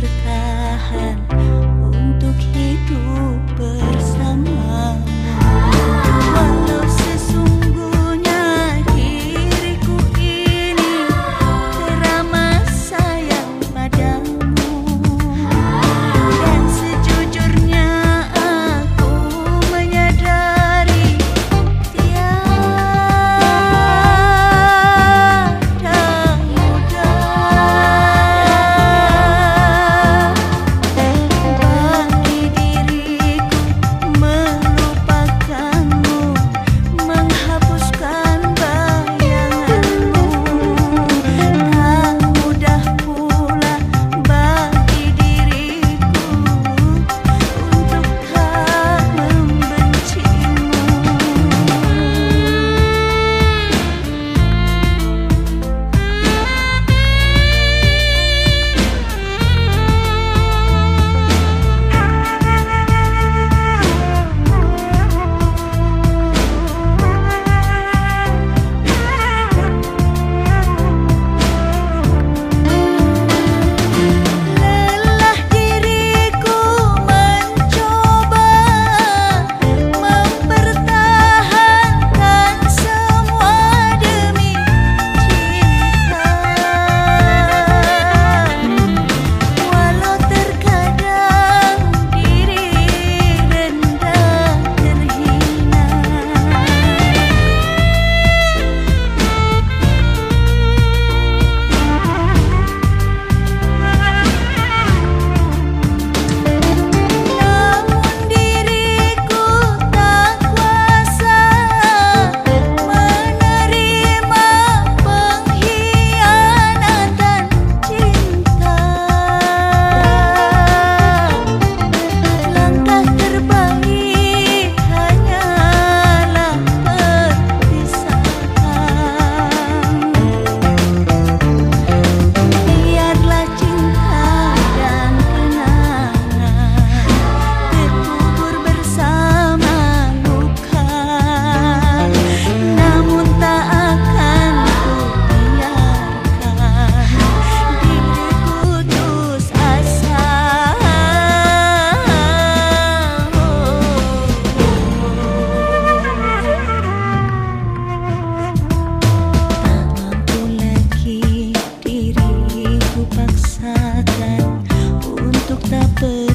keberkahan untuk tak pergi